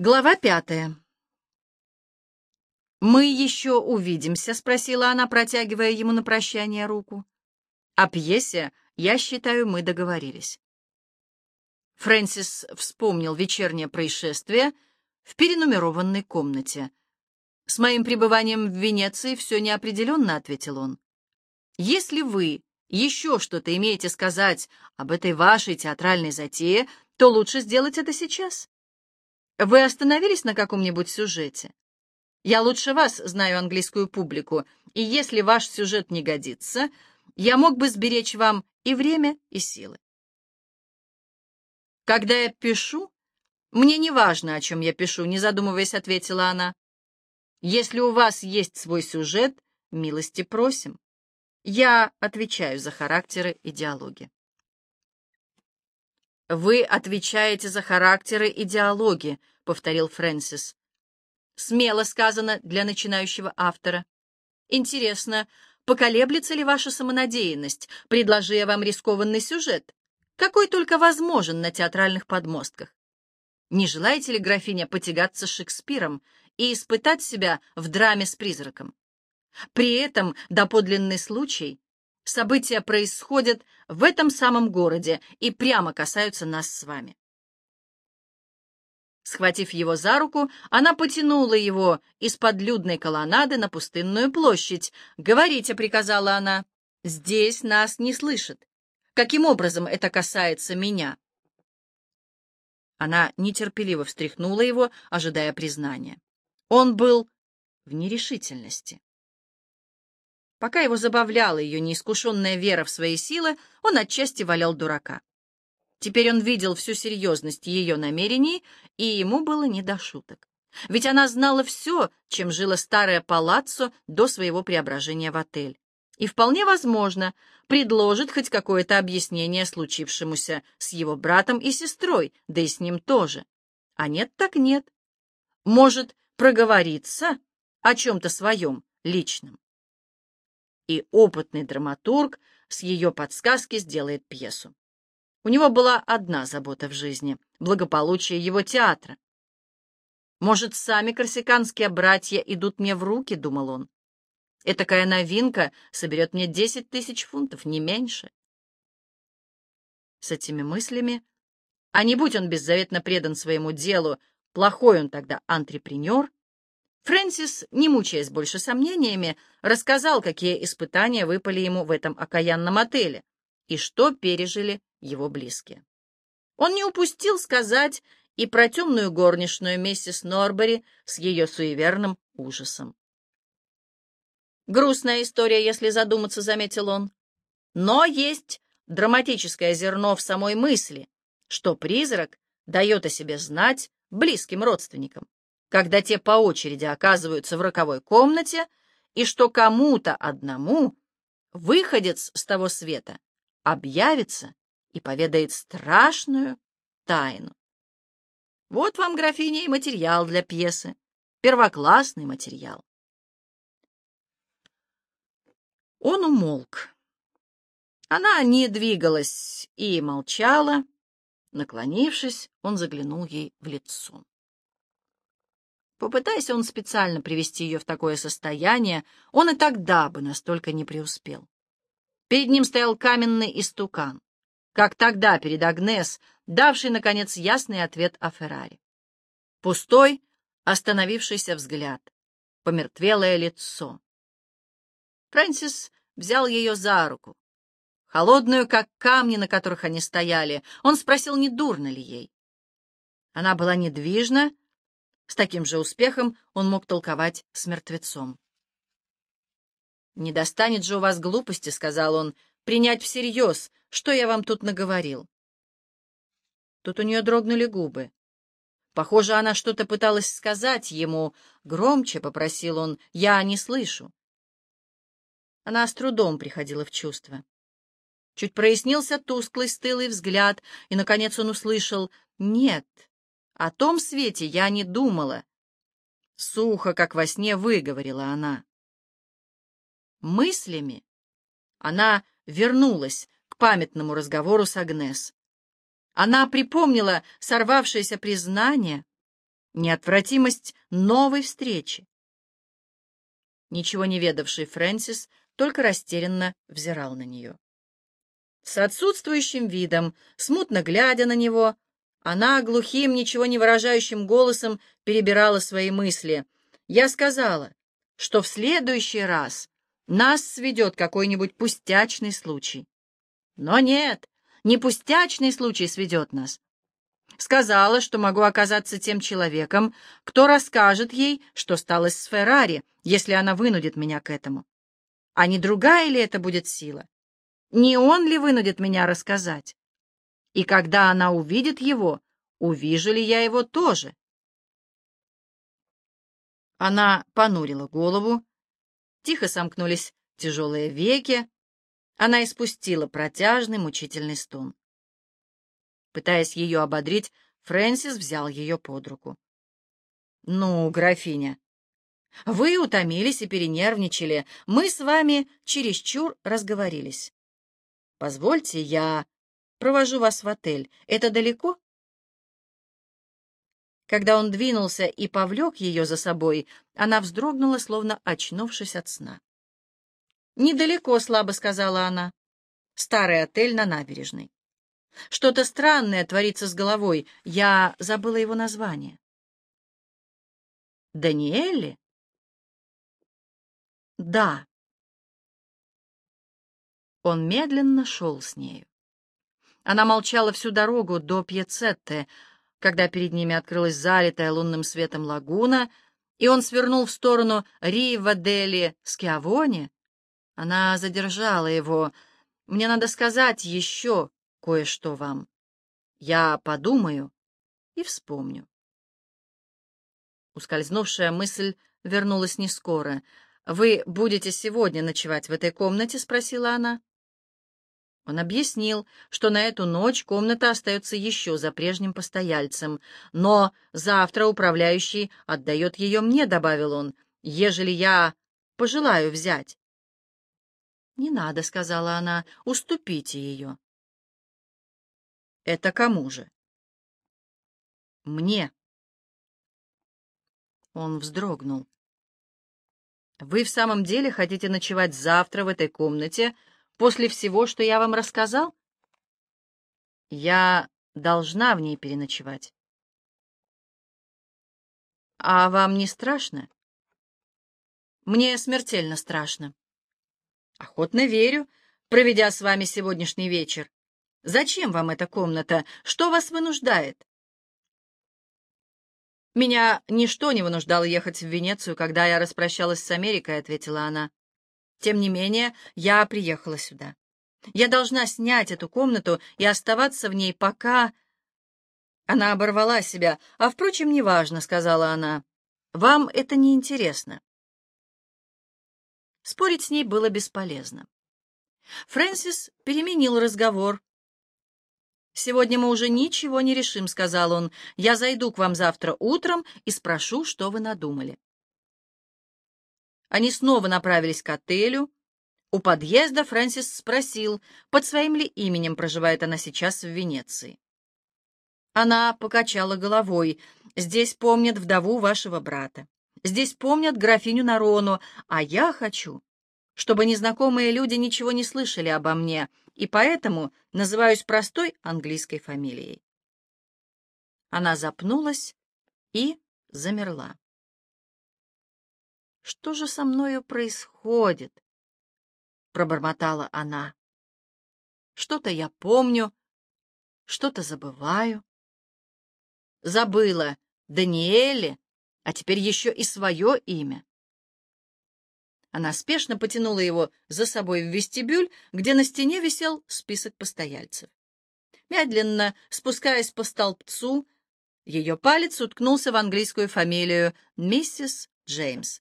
Глава пятая. «Мы еще увидимся?» — спросила она, протягивая ему на прощание руку. «О пьесе, я считаю, мы договорились». Фрэнсис вспомнил вечернее происшествие в перенумерованной комнате. «С моим пребыванием в Венеции все неопределенно», — ответил он. «Если вы еще что-то имеете сказать об этой вашей театральной затее, то лучше сделать это сейчас». Вы остановились на каком-нибудь сюжете? Я лучше вас знаю английскую публику, и если ваш сюжет не годится, я мог бы сберечь вам и время, и силы. Когда я пишу, мне не важно, о чем я пишу, не задумываясь, ответила она. Если у вас есть свой сюжет, милости просим. Я отвечаю за характеры и диалоги. «Вы отвечаете за характеры и диалоги», — повторил Фрэнсис. «Смело сказано для начинающего автора. Интересно, поколеблется ли ваша самонадеянность, предложи я вам рискованный сюжет, какой только возможен на театральных подмостках? Не желаете ли, графиня, потягаться с Шекспиром и испытать себя в драме с призраком? При этом доподлинный случай события происходят в этом самом городе и прямо касаются нас с вами. Схватив его за руку, она потянула его из-под людной колоннады на пустынную площадь. «Говорите», — приказала она, — «здесь нас не слышат. Каким образом это касается меня?» Она нетерпеливо встряхнула его, ожидая признания. Он был в нерешительности. Пока его забавляла ее неискушенная вера в свои силы, он отчасти валял дурака. Теперь он видел всю серьезность ее намерений, и ему было не до шуток. Ведь она знала все, чем жило старое палаццо до своего преображения в отель. И вполне возможно, предложит хоть какое-то объяснение случившемуся с его братом и сестрой, да и с ним тоже. А нет так нет. Может, проговориться о чем-то своем личном и опытный драматург с ее подсказки сделает пьесу. У него была одна забота в жизни — благополучие его театра. «Может, сами корсиканские братья идут мне в руки?» — думал он. «Этакая новинка соберет мне десять тысяч фунтов, не меньше». С этими мыслями, а не будь он беззаветно предан своему делу, плохой он тогда антрепренер, Фрэнсис, не мучаясь больше сомнениями, рассказал, какие испытания выпали ему в этом окаянном отеле и что пережили его близкие. Он не упустил сказать и про темную горничную миссис Норбери с ее суеверным ужасом. Грустная история, если задуматься, заметил он. Но есть драматическое зерно в самой мысли, что призрак дает о себе знать близким родственникам когда те по очереди оказываются в роковой комнате, и что кому-то одному выходец с того света объявится и поведает страшную тайну. Вот вам, графиня, и материал для пьесы. Первоклассный материал. Он умолк. Она не двигалась и молчала. Наклонившись, он заглянул ей в лицо. Попытайся он специально привести ее в такое состояние, он и тогда бы настолько не преуспел. Перед ним стоял каменный истукан, как тогда перед Агнес, давший, наконец, ясный ответ о Феррари. Пустой, остановившийся взгляд, помертвелое лицо. Фрэнсис взял ее за руку, холодную, как камни, на которых они стояли. Он спросил, не дурно ли ей. Она была недвижна, с таким же успехом он мог толковать с мертвецом. «Не достанет же у вас глупости, — сказал он, — принять всерьез, что я вам тут наговорил». Тут у нее дрогнули губы. Похоже, она что-то пыталась сказать ему. Громче попросил он, я не слышу. Она с трудом приходила в чувство. Чуть прояснился тусклый, стылый взгляд, и, наконец, он услышал «Нет, о том свете я не думала. Сухо, как во сне, выговорила она. Мыслями она вернулась к памятному разговору с Агнес. Она припомнила сорвавшееся признание, неотвратимость новой встречи. Ничего не ведавший Фрэнсис только растерянно взирал на нее. С отсутствующим видом, смутно глядя на него, она глухим, ничего не выражающим голосом перебирала свои мысли. Я сказала, что в следующий раз нас сведет какой-нибудь пустячный случай. Но нет, не пустячный случай сведет нас. Сказала, что могу оказаться тем человеком, кто расскажет ей, что стало с Феррари, если она вынудит меня к этому. А не другая ли это будет сила? Не он ли вынудит меня рассказать? И когда она увидит его, увижу ли я его тоже? Она понурила голову, тихо сомкнулись тяжелые веки, она испустила протяжный мучительный стон. Пытаясь ее ободрить, Фрэнсис взял ее под руку. «Ну, графиня, вы утомились и перенервничали. Мы с вами чересчур разговорились. Позвольте, я провожу вас в отель. Это далеко?» Когда он двинулся и повлек ее за собой, она вздрогнула, словно очнувшись от сна. «Недалеко», — слабо сказала она. «Старый отель на набережной». Что-то странное творится с головой. Я забыла его название. Даниэлли? Да. Он медленно шел с нею. Она молчала всю дорогу до Пьецетте, когда перед ними открылась залитая лунным светом лагуна, и он свернул в сторону Рива-дели Скиавоне. Она задержала его. «Мне надо сказать еще кое-что вам. Я подумаю и вспомню. Ускользнувшая мысль вернулась не скоро. «Вы будете сегодня ночевать в этой комнате?» — спросила она. Он объяснил, что на эту ночь комната остается еще за прежним постояльцем, но завтра управляющий отдает ее мне, — добавил он, — ежели я пожелаю взять. «Не надо», — сказала она, — «уступите ее». Это кому же? Мне. Он вздрогнул. Вы в самом деле хотите ночевать завтра в этой комнате после всего, что я вам рассказал? Я должна в ней переночевать. А вам не страшно? Мне смертельно страшно. Охотно верю, проведя с вами сегодняшний вечер. Зачем вам эта комната? Что вас вынуждает? Меня ничто не вынуждало ехать в Венецию, когда я распрощалась с Америкой, ответила она. Тем не менее, я приехала сюда. Я должна снять эту комнату и оставаться в ней пока... Она оборвала себя. «А, впрочем, неважно», — сказала она. «Вам это не интересно». Спорить с ней было бесполезно. Фрэнсис переменил разговор, «Сегодня мы уже ничего не решим», — сказал он. «Я зайду к вам завтра утром и спрошу, что вы надумали». Они снова направились к отелю. У подъезда Фрэнсис спросил, под своим ли именем проживает она сейчас в Венеции. Она покачала головой. «Здесь помнят вдову вашего брата. Здесь помнят графиню Нарону, а я хочу, чтобы незнакомые люди ничего не слышали обо мне, и поэтому называюсь простой английской фамилией. Она запнулась и замерла. «Что же со мною происходит?» — пробормотала она. «Что-то я помню, что-то забываю. Забыла Даниэле, а теперь еще и свое имя. Она спешно потянула его за собой в вестибюль, где на стене висел список постояльцев. Медленно, спускаясь по столбцу, ее палец уткнулся в английскую фамилию миссис Джеймс.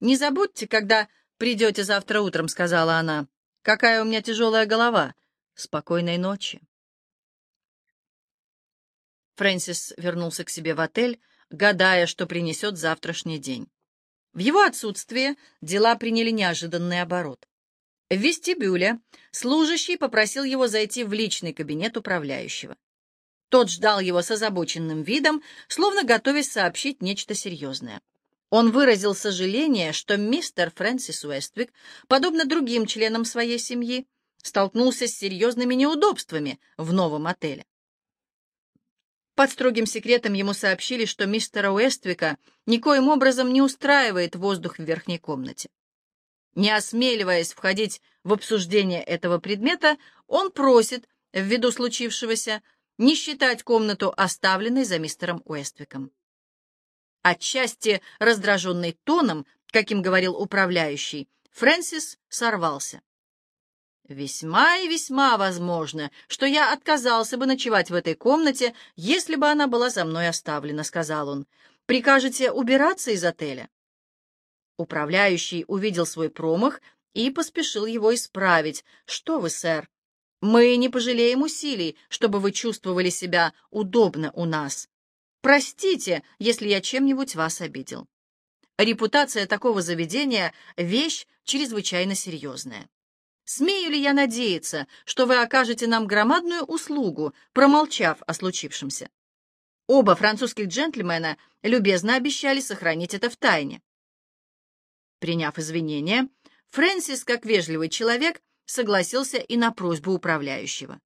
«Не забудьте, когда придете завтра утром», — сказала она. «Какая у меня тяжелая голова. Спокойной ночи». Фрэнсис вернулся к себе в отель, гадая, что принесет завтрашний день. В его отсутствие дела приняли неожиданный оборот. В вестибюле служащий попросил его зайти в личный кабинет управляющего. Тот ждал его с озабоченным видом, словно готовясь сообщить нечто серьезное. Он выразил сожаление, что мистер Фрэнсис Уэствик, подобно другим членам своей семьи, столкнулся с серьезными неудобствами в новом отеле. Под строгим секретом ему сообщили, что мистера Уэствика никоим образом не устраивает воздух в верхней комнате. Не осмеливаясь входить в обсуждение этого предмета, он просит, ввиду случившегося, не считать комнату оставленной за мистером Уэствиком. Отчасти раздраженный тоном, каким говорил управляющий, Фрэнсис сорвался. Весьма и весьма возможно, что я отказался бы ночевать в этой комнате, если бы она была за мной оставлена, — сказал он. Прикажете убираться из отеля? Управляющий увидел свой промах и поспешил его исправить. Что вы, сэр, мы не пожалеем усилий, чтобы вы чувствовали себя удобно у нас. Простите, если я чем-нибудь вас обидел. Репутация такого заведения — вещь чрезвычайно серьезная. Смею ли я надеяться, что вы окажете нам громадную услугу, промолчав о случившемся? Оба французских джентльмена любезно обещали сохранить это в тайне. Приняв извинения, Фрэнсис, как вежливый человек, согласился и на просьбу управляющего.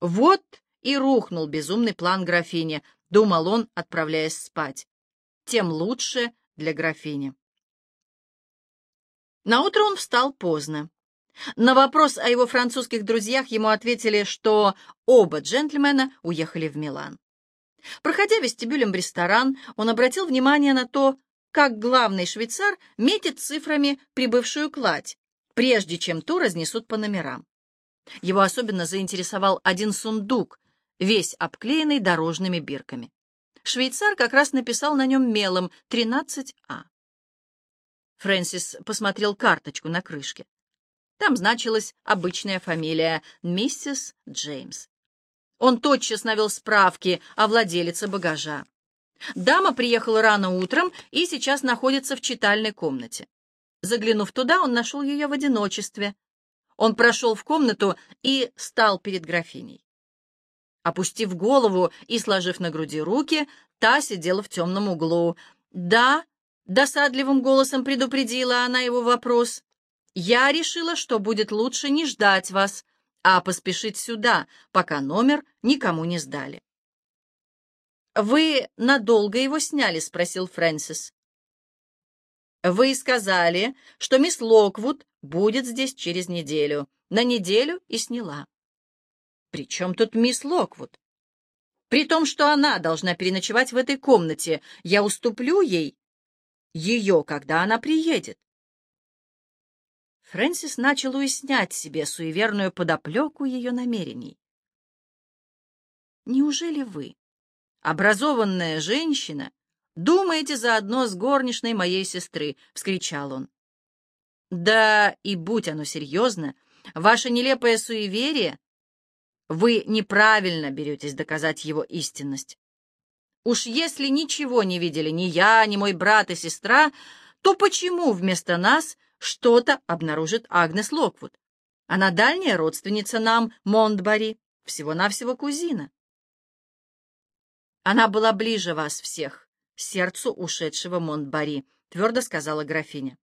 Вот и рухнул безумный план графини, думал он, отправляясь спать. Тем лучше для графини. Наутро он встал поздно. На вопрос о его французских друзьях ему ответили, что оба джентльмена уехали в Милан. Проходя вестибюлем в ресторан, он обратил внимание на то, как главный швейцар метит цифрами прибывшую кладь, прежде чем ту разнесут по номерам. Его особенно заинтересовал один сундук, весь обклеенный дорожными бирками. Швейцар как раз написал на нем мелом 13А. Фрэнсис посмотрел карточку на крышке. Там значилась обычная фамилия — миссис Джеймс. Он тотчас навел справки о владелице багажа. Дама приехала рано утром и сейчас находится в читальной комнате. Заглянув туда, он нашел ее в одиночестве. Он прошел в комнату и стал перед графиней. Опустив голову и сложив на груди руки, та сидела в темном углу. «Да», — досадливым голосом предупредила она его вопрос, я решила, что будет лучше не ждать вас, а поспешить сюда, пока номер никому не сдали. «Вы надолго его сняли?» — спросил Фрэнсис. «Вы сказали, что мисс Локвуд будет здесь через неделю. На неделю и сняла». «При чем тут мисс Локвуд?» «При том, что она должна переночевать в этой комнате, я уступлю ей ее, когда она приедет». Фрэнсис начал уяснять себе суеверную подоплеку ее намерений. «Неужели вы, образованная женщина, думаете заодно с горничной моей сестры?» — вскричал он. «Да и будь оно серьезно, ваше нелепое суеверие, вы неправильно беретесь доказать его истинность. Уж если ничего не видели ни я, ни мой брат и сестра, то почему вместо нас — что-то обнаружит Агнес Локвуд. Она дальняя родственница нам, Монтбари, всего-навсего кузина. Она была ближе вас всех, сердцу ушедшего Монтбари, твердо сказала графиня.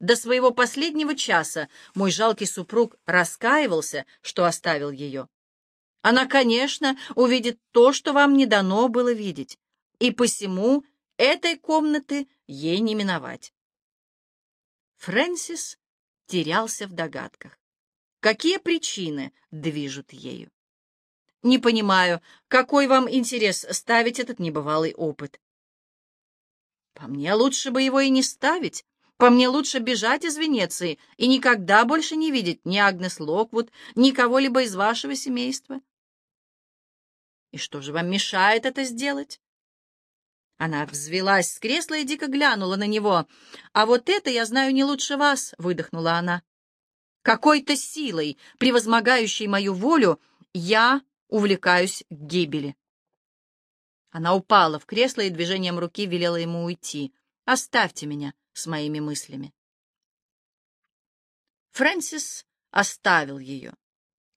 До своего последнего часа мой жалкий супруг раскаивался, что оставил ее. Она, конечно, увидит то, что вам не дано было видеть, и посему этой комнаты ей не миновать. Фрэнсис терялся в догадках. Какие причины движут ею? Не понимаю, какой вам интерес ставить этот небывалый опыт? По мне лучше бы его и не ставить. По мне лучше бежать из Венеции и никогда больше не видеть ни Агнес Локвуд, ни кого-либо из вашего семейства. И что же вам мешает это сделать? Она взвелась с кресла и дико глянула на него. «А вот это я знаю не лучше вас», — выдохнула она. «Какой-то силой, превозмогающей мою волю, я увлекаюсь к гибели». Она упала в кресло и движением руки велела ему уйти. «Оставьте меня с моими мыслями». Фрэнсис оставил ее,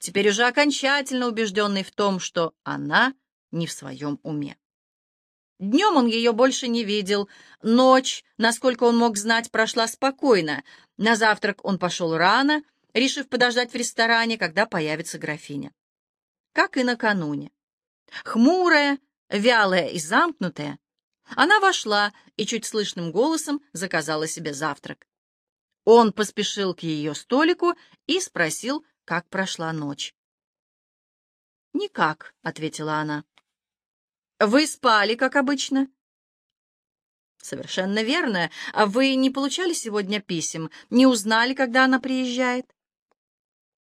теперь уже окончательно убежденный в том, что она не в своем уме. Днем он ее больше не видел. Ночь, насколько он мог знать, прошла спокойно. На завтрак он пошел рано, решив подождать в ресторане, когда появится графиня. Как и накануне. Хмурая, вялая и замкнутая, она вошла и чуть слышным голосом заказала себе завтрак. Он поспешил к ее столику и спросил, как прошла ночь. «Никак», — ответила она. «Вы спали, как обычно?» «Совершенно верно. А вы не получали сегодня писем? Не узнали, когда она приезжает?»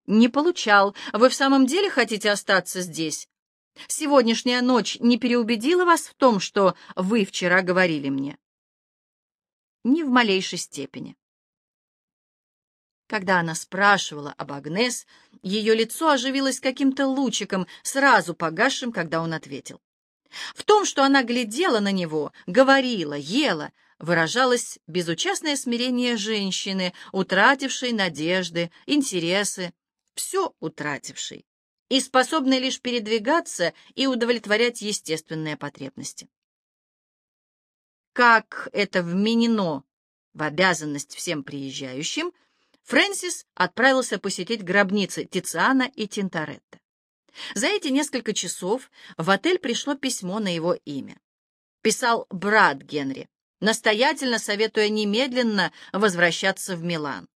«Не получал. Вы в самом деле хотите остаться здесь? Сегодняшняя ночь не переубедила вас в том, что вы вчера говорили мне?» «Ни в малейшей степени». Когда она спрашивала об Агнес, ее лицо оживилось каким-то лучиком, сразу погасшим, когда он ответил. В том, что она глядела на него, говорила, ела, выражалось безучастное смирение женщины, утратившей надежды, интересы, все утратившей, и способной лишь передвигаться и удовлетворять естественные потребности. Как это вменено в обязанность всем приезжающим, Фрэнсис отправился посетить гробницы Тициана и Тинторетта. За эти несколько часов в отель пришло письмо на его имя. Писал брат Генри, настоятельно советуя немедленно возвращаться в Милан.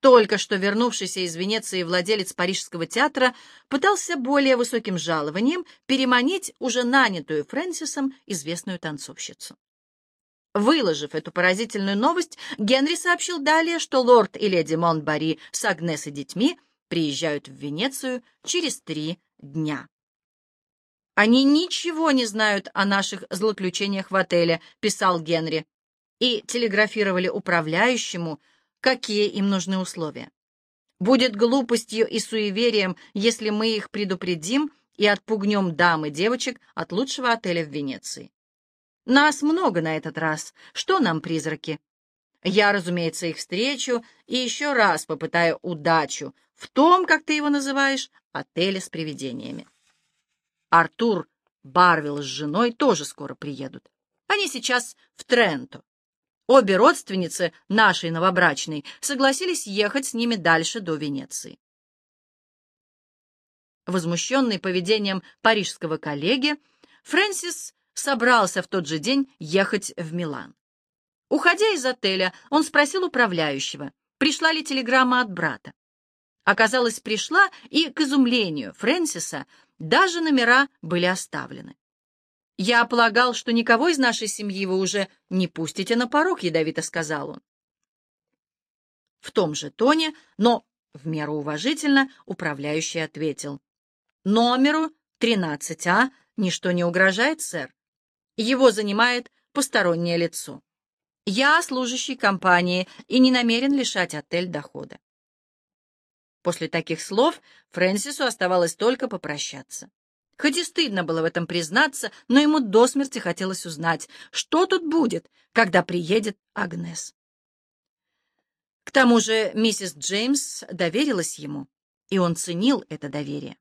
Только что вернувшийся из Венеции владелец Парижского театра пытался более высоким жалованием переманить уже нанятую Фрэнсисом известную танцовщицу. Выложив эту поразительную новость, Генри сообщил далее, что лорд и леди Монтбари с Агнес и детьми приезжают в Венецию через три дня. «Они ничего не знают о наших злоключениях в отеле», — писал Генри, и телеграфировали управляющему, какие им нужны условия. Будет глупостью и суеверием, если мы их предупредим и отпугнем дам и девочек от лучшего отеля в Венеции. Нас много на этот раз. Что нам призраки? Я, разумеется, их встречу и еще раз попытаю удачу в том, как ты его называешь, отеле с привидениями. Артур Барвилл с женой тоже скоро приедут. Они сейчас в Тренто. Обе родственницы нашей новобрачной согласились ехать с ними дальше до Венеции. Возмущенный поведением парижского коллеги, Фрэнсис собрался в тот же день ехать в Милан. Уходя из отеля, он спросил управляющего, пришла ли телеграмма от брата. Оказалось, пришла, и, к изумлению Фрэнсиса, даже номера были оставлены. «Я полагал, что никого из нашей семьи вы уже не пустите на порог», — ядовито сказал он. В том же тоне, но в меру уважительно, управляющий ответил. «Номеру 13А ничто не угрожает, сэр. Его занимает постороннее лицо. Я служащий компании и не намерен лишать отель дохода». После таких слов Фрэнсису оставалось только попрощаться. Хоть и стыдно было в этом признаться, но ему до смерти хотелось узнать, что тут будет, когда приедет Агнес. К тому же миссис Джеймс доверилась ему, и он ценил это доверие.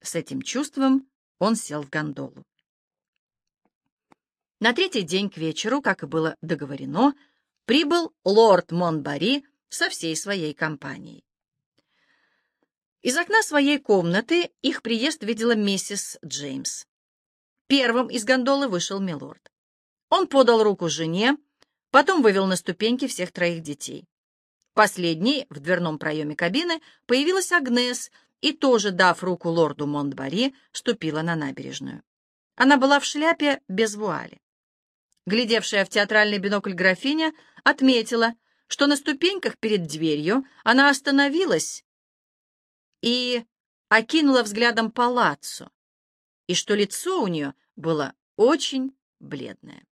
С этим чувством он сел в гондолу. На третий день к вечеру, как и было договорено, прибыл лорд Монбари со всей своей компанией. Из окна своей комнаты их приезд видела миссис Джеймс. Первым из гондолы вышел милорд. Он подал руку жене, потом вывел на ступеньки всех троих детей. Последней в дверном проеме кабины появилась Агнес и, тоже дав руку лорду Монтбари, ступила на набережную. Она была в шляпе без вуали. Глядевшая в театральный бинокль графиня отметила, что на ступеньках перед дверью она остановилась и окинула взглядом палаццо, и что лицо у нее было очень бледное.